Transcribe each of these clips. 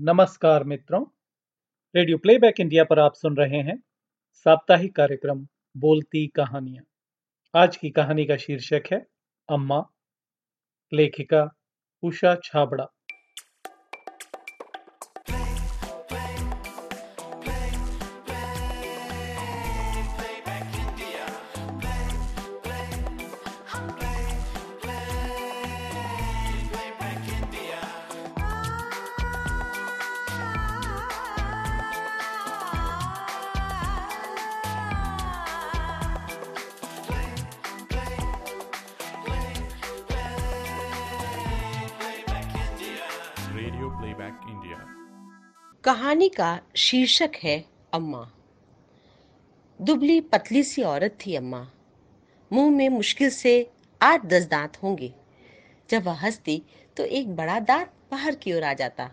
नमस्कार मित्रों। Radio playback India पर आप सुन रहे हैं साप्ताहिक कार्यक्रम बोलती कहानियाँ। आज की कहानी का शीर्षक है अम्मा, लेखिका Usha Chhabra. Radio playback India कहानी का शीर्षक है अम्मा। दुबली पतली सी औरत थी अम्मा। मुँह में मुश्किल से आठ दस दांत होंगे। जब वह हंसती तो एक बड़ा दांत बाहर की ओर आ जाता।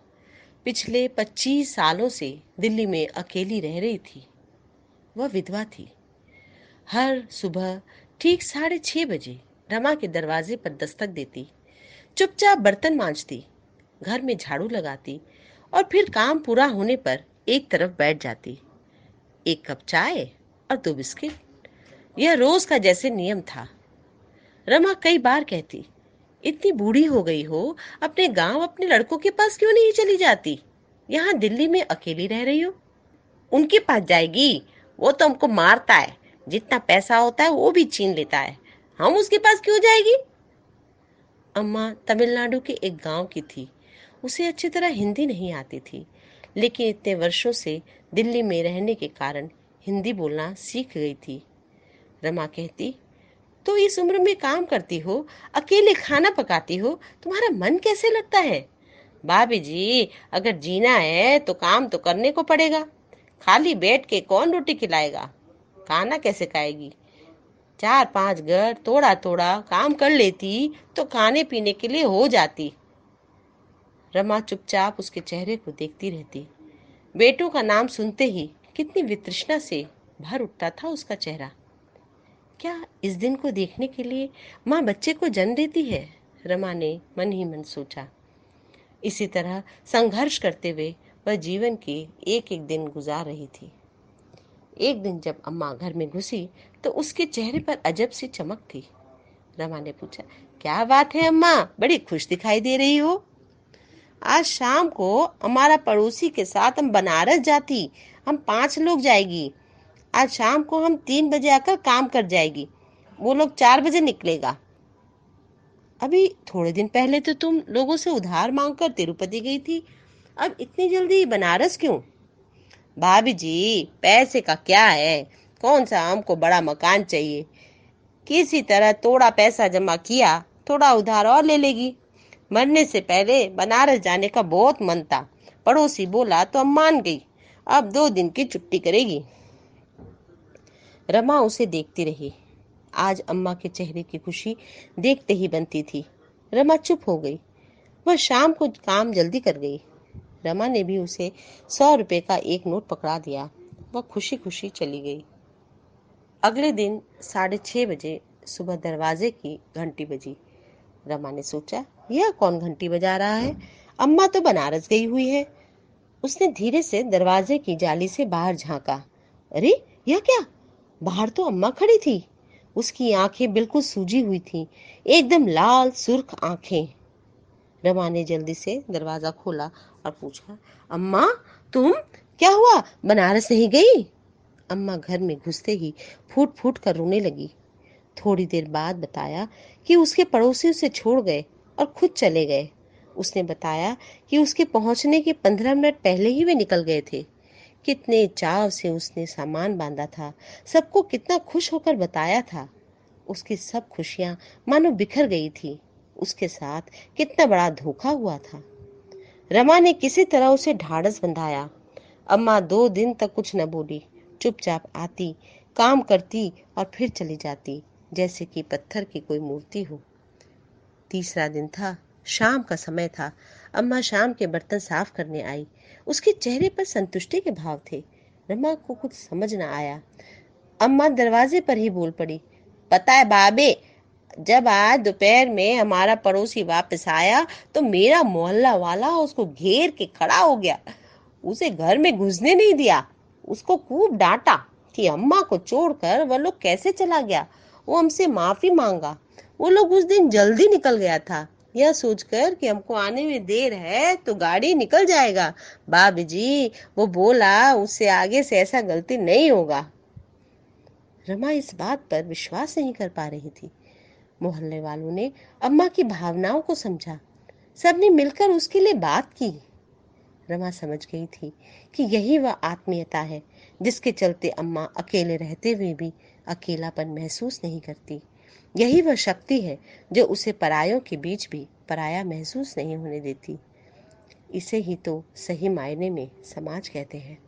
पिछले पच्चीस सालों से दिल्ली में अकेली रह रही थी। वह विधवा थी। हर सुबह ठीक साढ़े छह बजे रमा के दरवाजे पर दस्तक देती, चुपचाप बर्तन मांजती घर में झाड़ू लगाती और फिर काम पूरा होने पर एक तरफ़ बैठ जाती। एक कप चाय और दो बिस्किट। यह रोज का जैसे नियम था। रमा कई बार कहती, इतनी बूढ़ी हो गई हो, अपने गाँव अपने लड़कों के पास क्यों नहीं चली जाती? यहाँ दिल्ली में अकेली रह रही हो। उनके पास जाएगी, वो तो हमको मारता है। जितना पैसा होता है वो भी छीन लेता है। हम उसके पास क्यों जाएगी? अम्मा तमिलनाडु के एक गाँव की थी। उसे अच्छी तरह हिंदी नहीं आती थी। लेकिन इतने वर्षों से दिल्ली में रहने के कारण हिंदी बोलना सीख गई थी। रमा कहती तो इस उम्र में काम करती हो, अकेले खाना पकाती हो, तुम्हारा मन कैसे लगता है? भाभी जी, अगर जीना है तो काम तो करने को पड़ेगा। खाली बैठ के कौन रोटी खिलाएगा? खाना कैसे खाएगी? चार पाँच घर थोड़ा थोड़ा काम कर लेती तो खाने पीने के लिए हो जाती। रमा चुपचाप उसके चेहरे को देखती रहती। बेटों का नाम सुनते ही कितनी वितृष्णा से भर उठता था उसका चेहरा। क्या इस दिन को देखने के लिए माँ बच्चे को जन्म देती है? रमा ने मन ही मन सोचा। इसी तरह संघर्ष करते हुए वह जीवन के एक एक दिन गुजार रही थी। एक दिन जब अम्मा घर में घुसी तो उसके चेहरे पर अजब सी चमक थी। रमा ने पूछा, क्या बात है अम्मा? बड़ी खुश दिखाई दे रही हो? आज शाम को हमारा पड़ोसी के साथ हम बनारस जाती, हम पाँच लोग जाएगी। आज शाम को हम तीन बजे आकर काम कर जाएगी। वो लोग चार बजे निकलेगा। अभी थोड़े दिन पहले तो तुम लोगों से उधार मांगकर तिरुपति गई थी। अब इतनी जल्दी बनारस क्यों? भाभी जी, पैसे का क्या है? कौन सा हमको बड़ा मकान चाहिए? किसी तरह थोड़ा पैसा जमा किया, थोड़ा उधार और ले लेगी। मरने से पहले बनारस जाने का बहुत मन था। पड़ोसी बोला तो हम मान गई, अब दो दिन की छुट्टी करेगी। रमा उसे देखती रही। आज अम्मा के चेहरे की खुशी देखते ही बनती थी। रमा चुप हो गई। वह शाम को काम जल्दी कर गई। रमा ने भी उसे सौ रुपए का एक नोट पकड़ा दिया। वह खुशी खुशी चली गई। अगले दिन साढ़े छह बजे सुबह दरवाजे की घंटी बजी। रमा ने सोचा यह कौन घंटी बजा रहा है? अम्मा तो बनारस गई हुई है। उसने धीरे से दरवाजे की जाली से बाहर झांका। अरे, यह क्या? बाहर तो अम्मा खड़ी थी। उसकी आँखें बिल्कुल सूजी हुई थी। एकदम लाल, सुर्ख आँखें। रमा ने जल्दी से दरवाज़ा खोला और पूछा, अम्मा, तुम? क्या हुआ? बनारस नहीं गई? अम्मा घर में घुसते ही फूट फूट कर रोने लगी। थोड़ी देर बाद बताया कि उसके पड़ोसी उसे छोड़ गए। और खुद चले गए। उसने बताया कि उसके पहुँचने के पंद्रह मिनट पहले ही वे निकल गए थे। कितने चाव से उसने सामान बांधा था। सबको कितना खुश होकर बताया था। उसकी सब खुशियाँ मानो बिखर गई थी। उसके साथ कितना बड़ा धोखा हुआ था। रमा ने किसी तरह उसे ढाड़स बंधाया। अम्मा दो दिन तक कुछ न बोली। चुपचाप आती, काम करती और फिर चली जाती, जैसे कि पत्थर की कोई मूर्ति हो। तीसरा दिन था। शाम का समय था। अम्मा शाम के बर्तन साफ़ करने आई। उसके चेहरे पर संतुष्टि के भाव थे। रमा को कुछ समझ न आया। अम्मा दरवाजे पर ही बोल पड़ी, पता है बाबे, जब आज दोपहर में हमारा पड़ोसी वापस आया तो मेरा मोहल्ला वाला उसको घेर के खड़ा हो गया। उसे घर में घुसने नहीं दिया। उसको खूब डांटा कि अम्मा को छोड़कर वह लोग कैसे चला गया। वो हमसे माफ़ी मांगा। वो लोग उस दिन जल्दी निकल गया था। यह सोचकर कि हमको आने में देर है तो गाड़ी निकल जाएगा। बाबी जी, वो बोला, उससे आगे से ऐसा गलती नहीं होगा। रमा इस बात पर विश्वास नहीं कर पा रही थी। मोहल्ले वालों ने अम्मा की भावनाओं को समझा। सबने मिलकर उसके लिए बात की। रमा समझ गई थी कि यही वह आत्मीयता है, जिसके चलते अम्मा अकेले रहते हुए भी अकेलापन महसूस नहीं करती। यही वह शक्ति है जो उसे परायों के बीच भी पराया महसूस नहीं होने देती। इसे ही तो सही मायने में समाज कहते हैं।